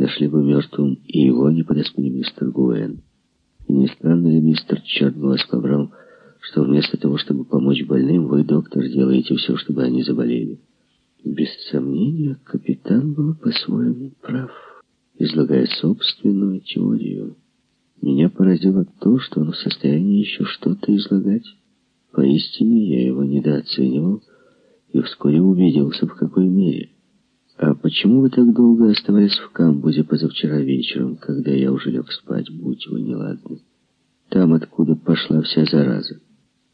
нашли бы мертвым и его, не подоспели мистер Гуэн. И не странно ли, мистер, черт вас побрал, что вместо того, чтобы помочь больным, вы, доктор, делаете все, чтобы они заболели? Без сомнения, капитан был по-своему прав, излагая собственную теорию. Меня поразило то, что он в состоянии еще что-то излагать. Поистине я его недооценивал и вскоре убедился, в какой мере. «А почему вы так долго оставались в камбузе позавчера вечером, когда я уже лег спать, будь вы неладны? Там, откуда пошла вся зараза.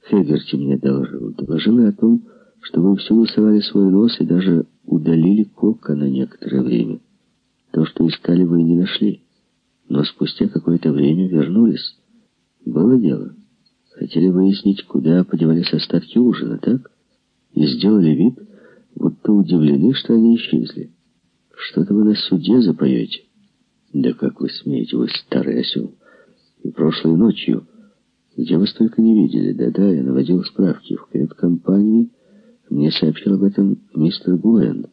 Хегерти мне доложил. Доложил и о том, что вы всюду совали свой нос и даже удалили кока на некоторое время. То, что искали, вы не нашли. Но спустя какое-то время вернулись. Было дело. Хотели выяснить, куда подевались остатки ужина, так? И сделали вид, будто удивлены, что они исчезли. Что-то вы на суде запоете. Да как вы смеете, вы старый осел. И прошлой ночью, где вы столько не видели, да-да, я наводил справки. В кают-компании мне сообщил об этом мистер Гуэн.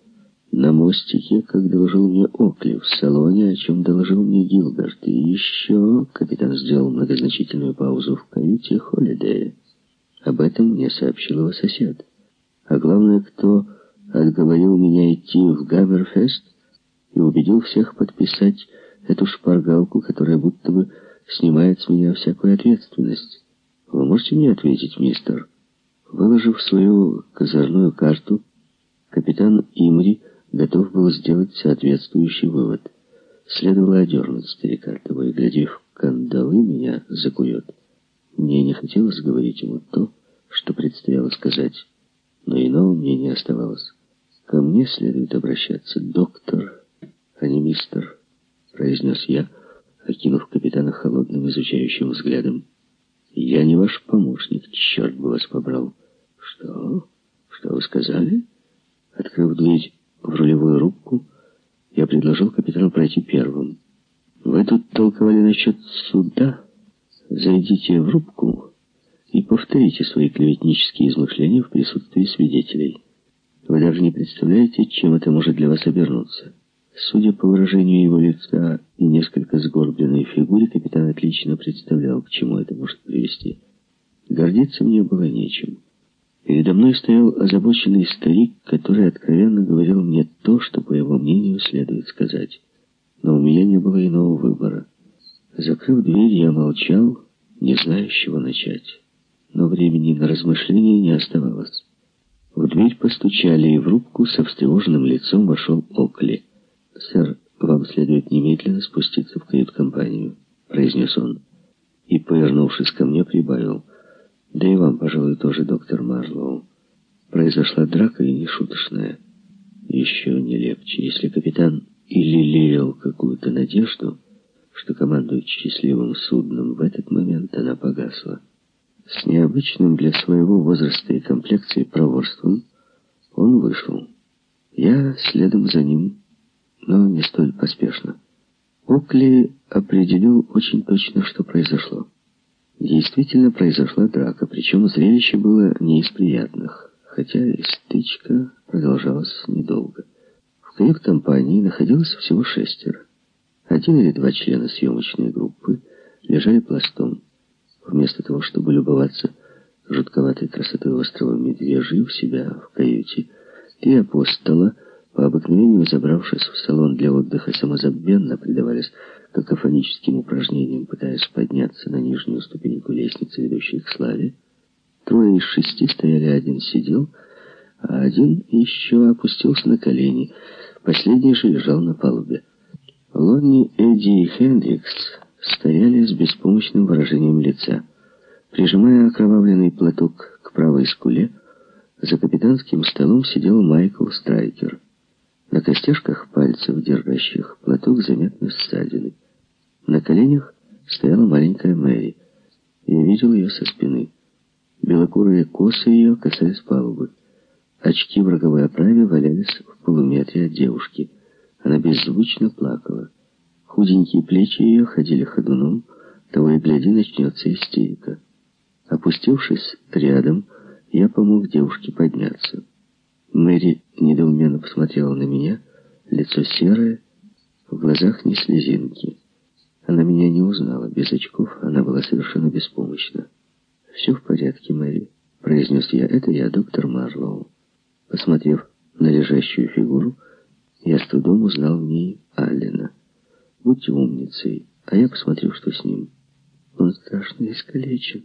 На мостике, как доложил мне Окли, в салоне, о чем доложил мне Гилберт. И еще капитан сделал многозначительную паузу в каюте Холидея. Об этом мне сообщил его сосед. А главное, кто отговорил меня идти в Гаммерфест и убедил всех подписать эту шпаргалку, которая будто бы снимает с меня всякую ответственность. Вы можете мне ответить, мистер? Выложив свою козырную карту, капитан Имри готов был сделать соответствующий вывод. Следовало одернуть старика, того и глядя в кандалы меня закует. Мне не хотелось говорить ему то, что предстояло сказать, но иного мне не оставалось. Ко мне следует обращаться доктор, а не мистер, произнес я, окинув капитана холодным изучающим взглядом. Я не ваш помощник, черт бы вас побрал. Что? Что вы сказали? Открыв дверь в рулевую рубку, я предложил капитану пройти первым. Вы тут толковали насчет суда. Зайдите в рубку и повторите свои клеветнические измышления в присутствии свидетелей. Вы даже не представляете, чем это может для вас обернуться. Судя по выражению его лица и несколько сгорбленной фигуре, капитан отлично представлял, к чему это может привести. Гордиться мне было нечем. Передо мной стоял озабоченный старик, который откровенно говорил мне то, что, по его мнению, следует сказать. Но у меня не было иного выбора. Закрыв дверь, я молчал, не зная, с чего начать. Но времени на размышления не оставалось. В дверь постучали, и в рубку со встревоженным лицом вошел Окли. «Сэр, вам следует немедленно спуститься в кают-компанию», — произнес он. И, повернувшись ко мне, прибавил. «Да и вам, пожалуй, тоже, доктор Марлоу. Произошла драка и нешуточная. Еще не легче, если капитан или лелеял какую-то надежду, что командует счастливым судном, в этот момент она погасла». С необычным для своего возраста и комплекции проворством он вышел. Я следом за ним, но не столь поспешно. Окли определил очень точно, что произошло. Действительно произошла драка, причем зрелище было не из приятных, хотя и стычка продолжалась недолго. В кают-компании находилось всего шестеро. Один или два члена съемочной группы лежали пластом. Вместо того, чтобы любоваться жутковатой красотой острова Медвежий у себя в каюте, три апостола, по обыкновению забравшись в салон для отдыха, самозабвенно предавались какофоническим упражнениям, пытаясь подняться на нижнюю ступеньку лестницы, ведущей к славе. Трое из шести стояли, один сидел, а один еще опустился на колени. Последний же лежал на палубе. Лонни, Эдди и Хендрикс стояли с беспомощным выражением лица. Прижимая окровавленный платок к правой скуле, за капитанским столом сидел Майкл Страйкер. На костяшках пальцев, держащих платок, заметны ссадины. На коленях стояла маленькая Мэри. Я видел ее со спины. Белокурые косы ее касались палубы. Очки в роговой оправе валялись в полуметре от девушки. Она беззвучно плакала. Худенькие плечи ее ходили ходуном, того и гляди, начнется истерика. Опустившись рядом, я помог девушке подняться. Мэри недоуменно посмотрела на меня, лицо серое, В глазах ни слезинки. Она меня не узнала. Без очков она была совершенно беспомощна. «Все в порядке, Мэри», — произнес я. «Это я, доктор Марлоу». Посмотрев на лежащую фигуру, я с трудом узнал в ней Аллена. «Будьте умницей, а я посмотрю, что с ним». «Он страшно искалечен,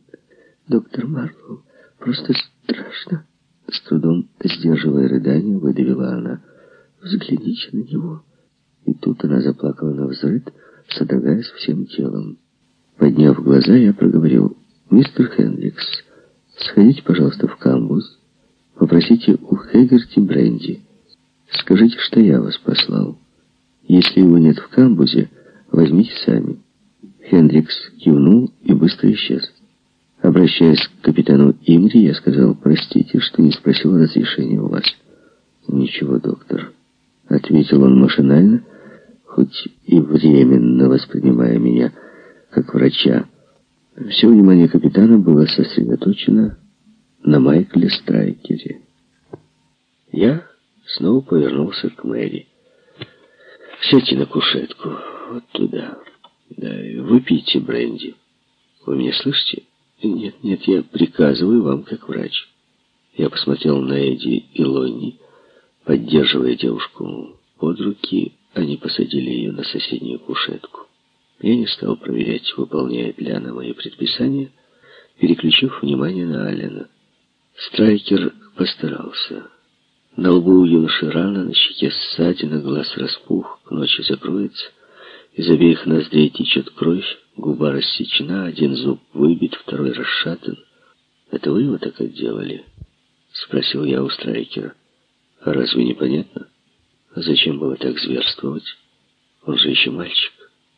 доктор Марлоу. Просто страшно». С трудом, сдерживая рыдание, выдавила она. «Взгляните на него». И тут она заплакала на взрыд, содрогаясь всем телом. Подняв глаза, я проговорил, «Мистер Хендрикс, сходите, пожалуйста, в камбуз, попросите у Хегерти бренди. Скажите, что я вас послал. Если его нет в камбузе, возьмите сами». Хендрикс кивнул и быстро исчез. Обращаясь к капитану Имри, я сказал, «Простите, что не спросил разрешения у вас». «Ничего, доктор», — ответил он машинально, — хоть и временно воспринимая меня как врача. Все внимание капитана было сосредоточено на Майкле Страйкере. Я снова повернулся к Мэри. «Сядьте на кушетку, вот туда. Да, выпейте бренди. Вы меня слышите? Нет, нет, я приказываю вам как врач». Я посмотрел на Эдди и Лонни, поддерживая девушку под руки, они посадили ее на соседнюю кушетку. Я не стал проверять, выполняет ли она мои предписания, переключив внимание на Алина. Страйкер постарался. На лбу у юноши рана, на щеке ссадина, глаз распух, к ночи закроется. Из обеих ноздрей течет кровь, губа рассечена, один зуб выбит, второй расшатан. «Это вы его так отделали?» — спросил я у Страйкера. «А разве не понятно?» Зачем было так зверствовать? Он же еще мальчик.